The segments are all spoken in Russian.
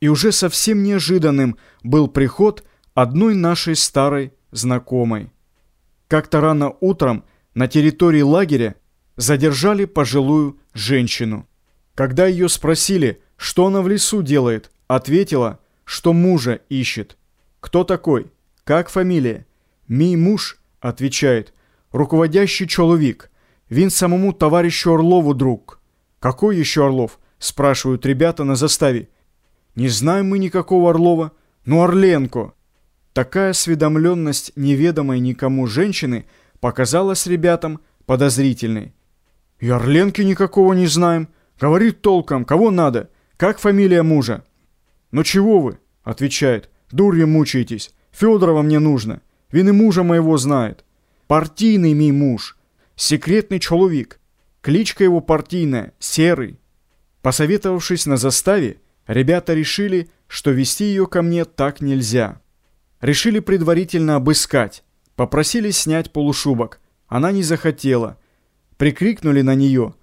И уже совсем неожиданным был приход одной нашей старой знакомой. Как-то рано утром на территории лагеря задержали пожилую женщину. Когда ее спросили, что она в лесу делает, ответила, что мужа ищет. «Кто такой? Как фамилия?» «Мій муж», отвечает, «руководящий человек. Вин самому товарищу Орлову друг». «Какой еще Орлов?» спрашивают ребята на заставе. «Не знаем мы никакого Орлова. Ну, Орленко». Такая осведомленность неведомой никому женщины показалась ребятам подозрительной. «И Орленки никакого не знаем. Говорит толком, кого надо. Как фамилия мужа?» «Ну чего вы?» — отвечает. «Дурью мучаетесь. Федорова мне нужно. Він и мужа моего знает. Партийный мій муж. Секретный человек. Кличка его партийная — Серый». Посоветовавшись на заставе, ребята решили, что вести ее ко мне так нельзя. Решили предварительно обыскать. Попросили снять полушубок. Она не захотела. Прикрикнули на нее.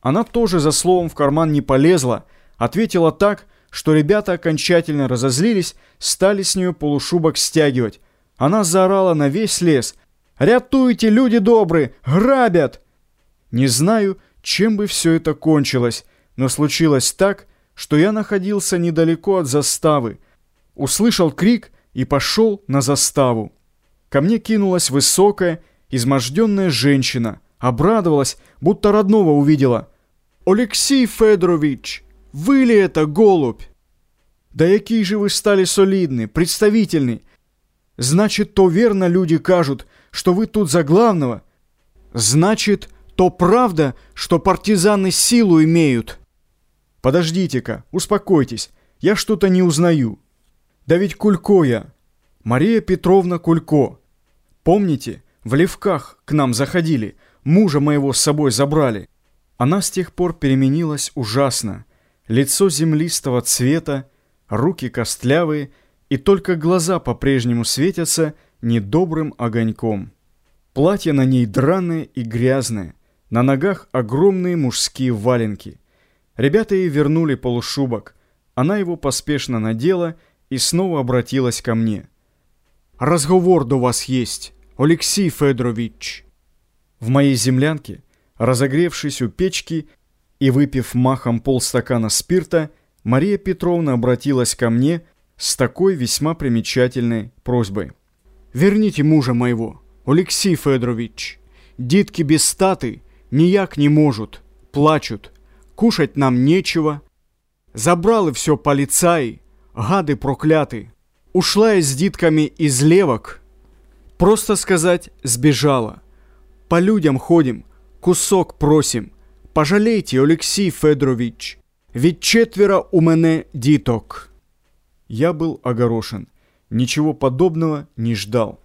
Она тоже за словом в карман не полезла. Ответила так, что ребята окончательно разозлились, стали с нее полушубок стягивать. Она заорала на весь лес. «Рятуйте, люди добрые! Грабят!» Не знаю, чем бы все это кончилось, но случилось так, что я находился недалеко от заставы. Услышал крик и пошел на заставу. Ко мне кинулась высокая, изможденная женщина. Обрадовалась, будто родного увидела. «Алексей Федорович, вы ли это, голубь?» «Да який же вы стали солидный, представительный!» «Значит, то верно люди кажут, что вы тут за главного?» «Значит, то правда, что партизаны силу имеют?» «Подождите-ка, успокойтесь, я что-то не узнаю». «Да ведь Кулько я, Мария Петровна Кулько. Помните, в Левках к нам заходили, мужа моего с собой забрали. Она с тех пор переменилась ужасно. Лицо землистого цвета, руки костлявые, и только глаза по-прежнему светятся недобрым огоньком. Платье на ней драное и грязное, на ногах огромные мужские валенки. Ребята ей вернули полушубок. Она его поспешно надела и снова обратилась ко мне. «Разговор до вас есть, Алексей Федорович!» В моей землянке, разогревшись у печки и выпив махом полстакана спирта, Мария Петровна обратилась ко мне с такой весьма примечательной просьбой. «Верните мужа моего, Алексей Федорович. Дитки без статы нияк не можут, плачут, кушать нам нечего. Забрали все полицаи, гады прокляты. Ушла я с дитками из левок, просто сказать, сбежала. По людям ходим, кусок просим. Пожалейте, Алексей Федорович, ведь четверо у мене діток». Я был огорошен. Ничего подобного не ждал.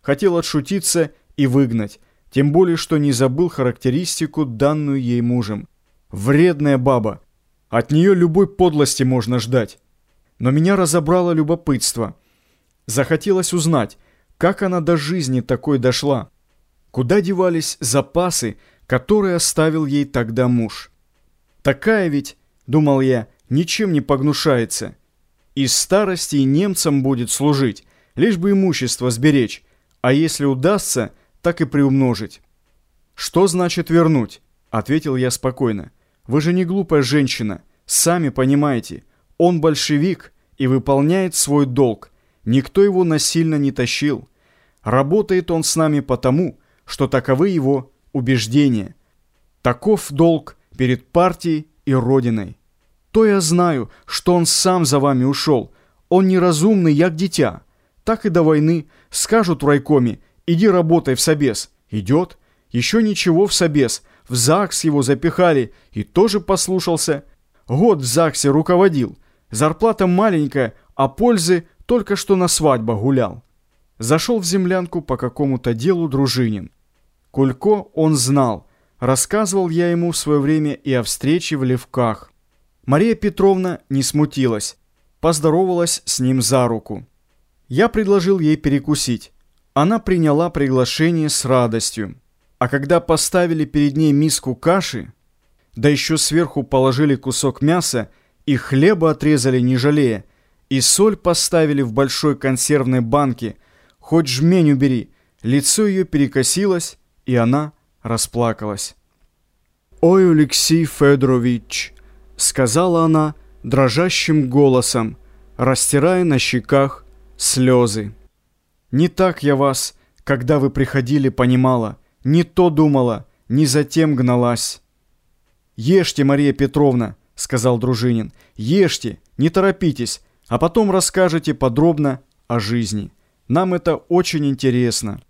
Хотел отшутиться и выгнать, тем более, что не забыл характеристику, данную ей мужем. Вредная баба. От нее любой подлости можно ждать. Но меня разобрало любопытство. Захотелось узнать, как она до жизни такой дошла. Куда девались запасы, которые оставил ей тогда муж? Такая ведь, думал я, ничем не погнушается. Из старости и немцам будет служить, лишь бы имущество сберечь, а если удастся, так и приумножить. «Что значит вернуть?» – ответил я спокойно. «Вы же не глупая женщина, сами понимаете, он большевик и выполняет свой долг, никто его насильно не тащил. Работает он с нами потому, что таковы его убеждения. Таков долг перед партией и Родиной то я знаю, что он сам за вами ушел. Он неразумный, як дитя. Так и до войны скажут в райкоме, иди работай в собес. Идет. Еще ничего в собес. В ЗАГС его запихали и тоже послушался. Год в ЗАГСе руководил. Зарплата маленькая, а пользы только что на свадьбах гулял. Зашел в землянку по какому-то делу дружинин. Кулько он знал. Рассказывал я ему в свое время и о встрече в Левках. Мария Петровна не смутилась, поздоровалась с ним за руку. Я предложил ей перекусить. Она приняла приглашение с радостью. А когда поставили перед ней миску каши, да еще сверху положили кусок мяса и хлеба отрезали не жалея, И соль поставили в большой консервной банке. Хоть жмень убери. Лицо ее перекосилось, и она расплакалась. «Ой, Алексей Федорович!» — сказала она дрожащим голосом, растирая на щеках слезы. «Не так я вас, когда вы приходили, понимала, не то думала, не затем гналась». «Ешьте, Мария Петровна», — сказал Дружинин, — «ешьте, не торопитесь, а потом расскажете подробно о жизни. Нам это очень интересно».